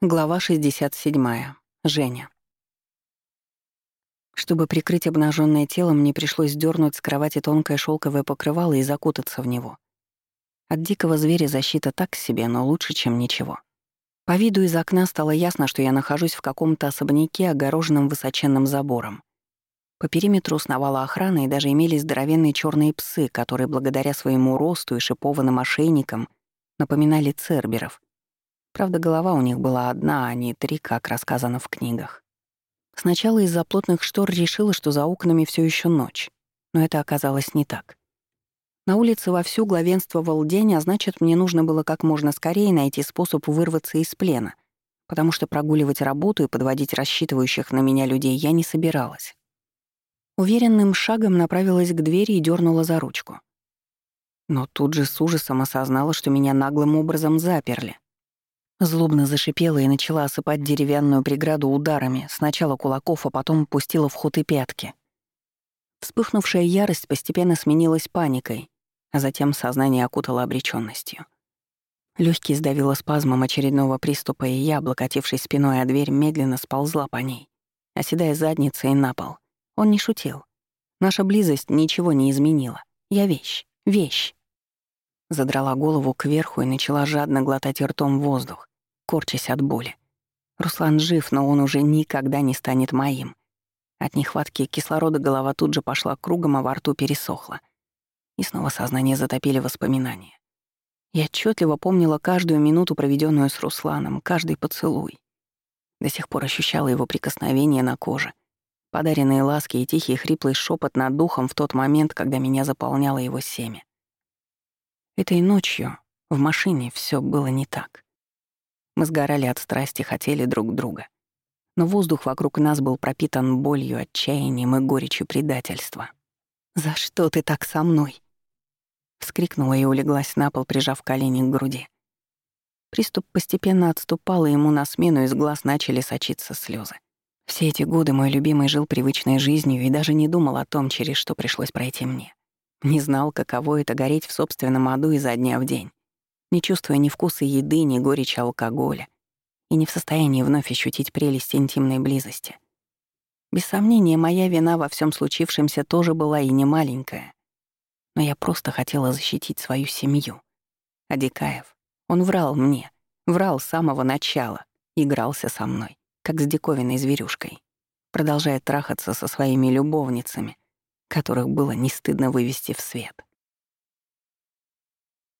Глава 67. Женя. Чтобы прикрыть обнаженное тело, мне пришлось дернуть с кровати тонкое шелковое покрывало и закутаться в него. От дикого зверя защита так себе, но лучше, чем ничего. По виду из окна стало ясно, что я нахожусь в каком-то особняке, огороженном высоченным забором. По периметру сновала охрана, и даже имелись здоровенные черные псы, которые благодаря своему росту и шипованным ошейникам напоминали церберов — Правда, голова у них была одна, а не три, как рассказано в книгах. Сначала из-за плотных штор решила, что за окнами все еще ночь. Но это оказалось не так. На улице вовсю главенствовал день, а значит, мне нужно было как можно скорее найти способ вырваться из плена, потому что прогуливать работу и подводить рассчитывающих на меня людей я не собиралась. Уверенным шагом направилась к двери и дернула за ручку. Но тут же с ужасом осознала, что меня наглым образом заперли. Злобно зашипела и начала осыпать деревянную преграду ударами, сначала кулаков, а потом пустила в ход и пятки. Вспыхнувшая ярость постепенно сменилась паникой, а затем сознание окутало обречённостью. Лёгкий сдавило спазмом очередного приступа, и я, облокотившись спиной о дверь, медленно сползла по ней, оседая задницей на пол. Он не шутил. Наша близость ничего не изменила. Я вещь. Вещь. Задрала голову кверху и начала жадно глотать ртом воздух, корчась от боли. Руслан жив, но он уже никогда не станет моим. От нехватки кислорода голова тут же пошла кругом, а во рту пересохла. И снова сознание затопили воспоминания. Я отчетливо помнила каждую минуту, проведенную с Русланом, каждый поцелуй. До сих пор ощущала его прикосновение на коже, подаренные ласки и тихий хриплый шепот над духом в тот момент, когда меня заполняло его семя. Этой ночью в машине все было не так. Мы сгорали от страсти, хотели друг друга. Но воздух вокруг нас был пропитан болью, отчаянием и горечью предательства. «За что ты так со мной?» Вскрикнула и улеглась на пол, прижав колени к груди. Приступ постепенно отступал, и ему на смену из глаз начали сочиться слезы. Все эти годы мой любимый жил привычной жизнью и даже не думал о том, через что пришлось пройти мне. Не знал, каково это гореть в собственном аду изо дня в день, не чувствуя ни вкуса еды, ни горечи алкоголя, и не в состоянии вновь ощутить прелесть интимной близости. Без сомнения, моя вина во всем случившемся тоже была и не маленькая. Но я просто хотела защитить свою семью. А Дикаев, он врал мне, врал с самого начала, игрался со мной, как с диковинной зверюшкой, продолжая трахаться со своими любовницами — которых было не стыдно вывести в свет.